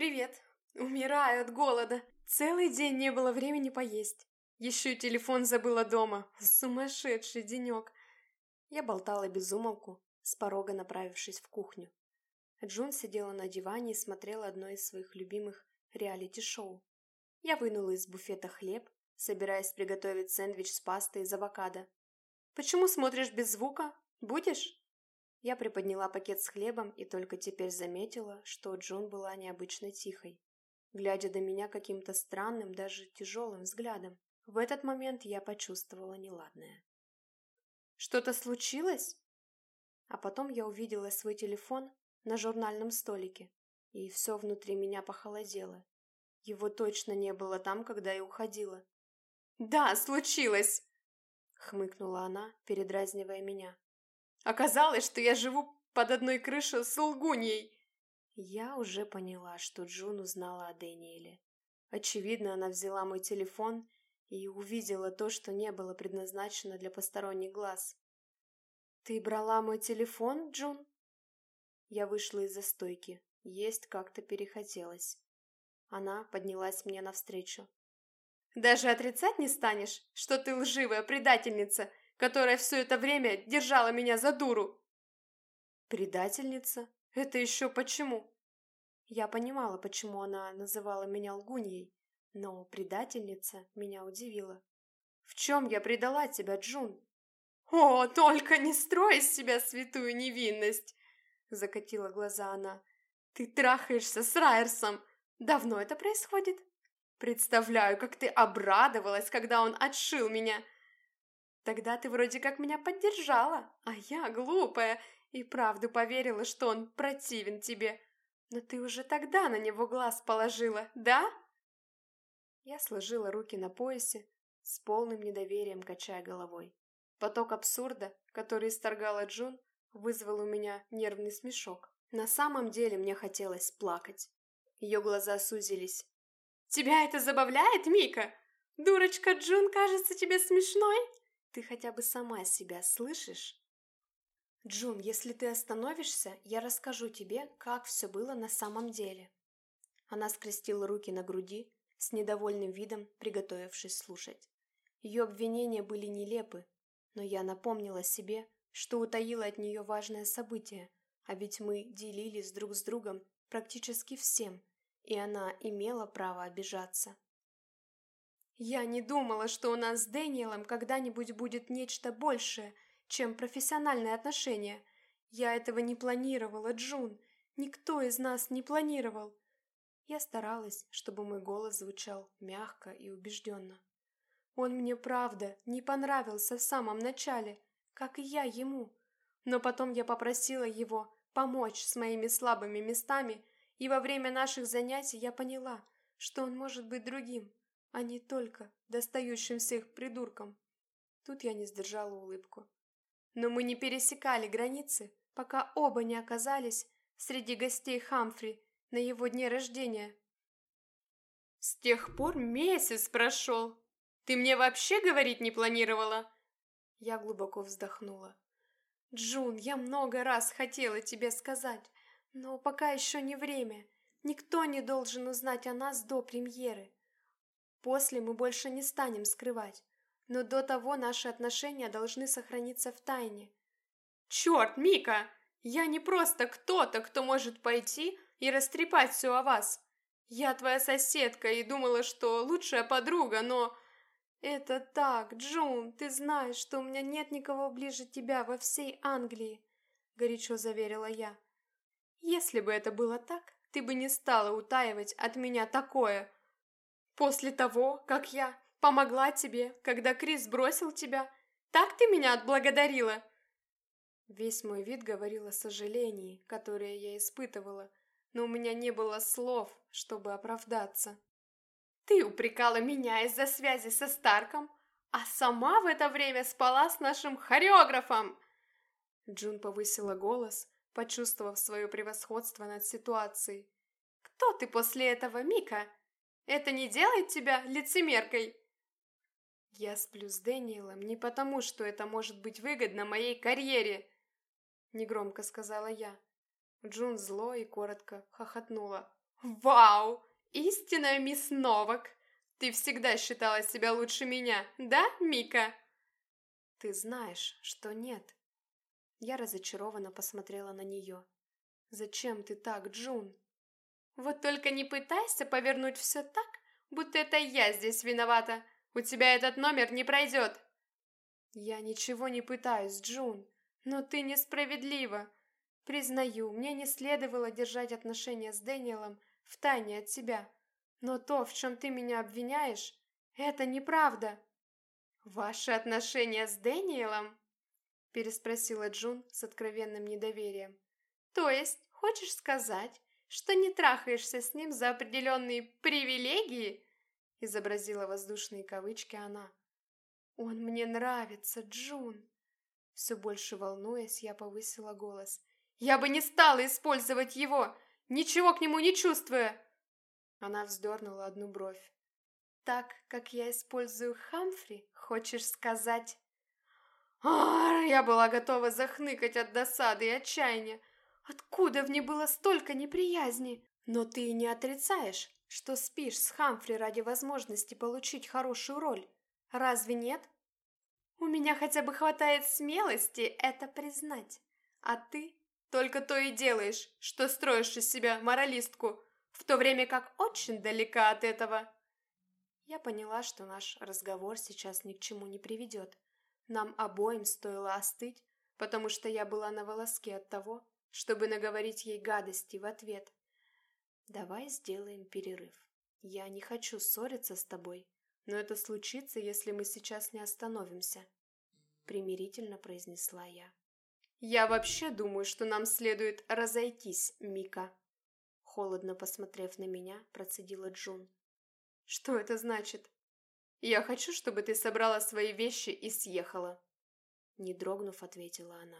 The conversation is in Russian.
привет. Умираю от голода. Целый день не было времени поесть. Еще и телефон забыла дома. Сумасшедший денек. Я болтала без умолку, с порога направившись в кухню. Джун сидела на диване и смотрела одно из своих любимых реалити-шоу. Я вынула из буфета хлеб, собираясь приготовить сэндвич с пастой из авокадо. «Почему смотришь без звука? Будешь?» Я приподняла пакет с хлебом и только теперь заметила, что Джун была необычно тихой, глядя до меня каким-то странным, даже тяжелым взглядом. В этот момент я почувствовала неладное. «Что-то случилось?» А потом я увидела свой телефон на журнальном столике, и все внутри меня похолодело. Его точно не было там, когда я уходила. «Да, случилось!» — хмыкнула она, передразнивая меня. Оказалось, что я живу под одной крышей с лгуньей. Я уже поняла, что Джун узнала о Дэниеле. Очевидно, она взяла мой телефон и увидела то, что не было предназначено для посторонних глаз. «Ты брала мой телефон, Джун?» Я вышла из-за стойки. Есть как-то перехотелось. Она поднялась мне навстречу. «Даже отрицать не станешь, что ты лживая предательница которая все это время держала меня за дуру. Предательница? Это еще почему? Я понимала, почему она называла меня лгуньей, но предательница меня удивила. В чем я предала тебя, Джун? О, только не строй из себя святую невинность! Закатила глаза она. Ты трахаешься с Райерсом. Давно это происходит? Представляю, как ты обрадовалась, когда он отшил меня. Тогда ты вроде как меня поддержала, а я, глупая, и правду поверила, что он противен тебе. Но ты уже тогда на него глаз положила, да?» Я сложила руки на поясе, с полным недоверием качая головой. Поток абсурда, который исторгала Джун, вызвал у меня нервный смешок. На самом деле мне хотелось плакать. Ее глаза сузились. «Тебя это забавляет, Мика? Дурочка Джун кажется тебе смешной?» Ты хотя бы сама себя слышишь? Джун, если ты остановишься, я расскажу тебе, как все было на самом деле. Она скрестила руки на груди, с недовольным видом приготовившись слушать. Ее обвинения были нелепы, но я напомнила себе, что утаила от нее важное событие, а ведь мы делились друг с другом практически всем, и она имела право обижаться. Я не думала, что у нас с Дэниелом когда-нибудь будет нечто большее, чем профессиональные отношения. Я этого не планировала, Джун. Никто из нас не планировал. Я старалась, чтобы мой голос звучал мягко и убежденно. Он мне, правда, не понравился в самом начале, как и я ему. Но потом я попросила его помочь с моими слабыми местами, и во время наших занятий я поняла, что он может быть другим а не только достающим всех придуркам. Тут я не сдержала улыбку. Но мы не пересекали границы, пока оба не оказались среди гостей Хамфри на его дне рождения. С тех пор месяц прошел. Ты мне вообще говорить не планировала? Я глубоко вздохнула. Джун, я много раз хотела тебе сказать, но пока еще не время. Никто не должен узнать о нас до премьеры. После мы больше не станем скрывать, но до того наши отношения должны сохраниться в тайне. Черт, Мика! Я не просто кто-то, кто может пойти и растрепать все о вас. Я твоя соседка и думала, что лучшая подруга, но... Это так, Джун, ты знаешь, что у меня нет никого ближе тебя во всей Англии, горячо заверила я. Если бы это было так, ты бы не стала утаивать от меня такое. После того, как я помогла тебе, когда Крис бросил тебя, так ты меня отблагодарила?» Весь мой вид говорил о сожалении, которое я испытывала, но у меня не было слов, чтобы оправдаться. «Ты упрекала меня из-за связи со Старком, а сама в это время спала с нашим хореографом!» Джун повысила голос, почувствовав свое превосходство над ситуацией. «Кто ты после этого, Мика? Это не делает тебя лицемеркой?» «Я сплю с Дэниелом не потому, что это может быть выгодно моей карьере», — негромко сказала я. Джун зло и коротко хохотнула. Вау! Истинная мисс Новак! Ты всегда считала себя лучше меня, да, Мика? Ты знаешь, что нет. Я разочарованно посмотрела на нее. Зачем ты так, Джун? Вот только не пытайся повернуть все так, будто это я здесь виновата. У тебя этот номер не пройдет. Я ничего не пытаюсь, Джун, но ты несправедлива. Признаю, мне не следовало держать отношения с Дэниелом в тайне от тебя. Но то, в чем ты меня обвиняешь, это неправда. Ваши отношения с Дэниелом? Переспросила Джун с откровенным недоверием. То есть, хочешь сказать, что не трахаешься с ним за определенные привилегии? Изобразила воздушные кавычки она. Он мне нравится, Джун. Все больше волнуясь, я повысила голос. Я бы не стала использовать его, ничего к нему не чувствуя. Она вздернула одну бровь. Так, как я использую Хамфри, хочешь сказать? Ар, я была готова захныкать от досады и отчаяния. Откуда в ней было столько неприязни? Но ты не отрицаешь, что спишь с Хамфри ради возможности получить хорошую роль. Разве нет? У меня хотя бы хватает смелости это признать. А ты только то и делаешь, что строишь из себя моралистку, в то время как очень далека от этого. Я поняла, что наш разговор сейчас ни к чему не приведет. Нам обоим стоило остыть, потому что я была на волоске от того, чтобы наговорить ей гадости в ответ. Давай сделаем перерыв. Я не хочу ссориться с тобой, но это случится, если мы сейчас не остановимся, примирительно произнесла я. Я вообще думаю, что нам следует разойтись, Мика. Холодно посмотрев на меня, процедила Джун. Что это значит? Я хочу, чтобы ты собрала свои вещи и съехала. Не дрогнув, ответила она.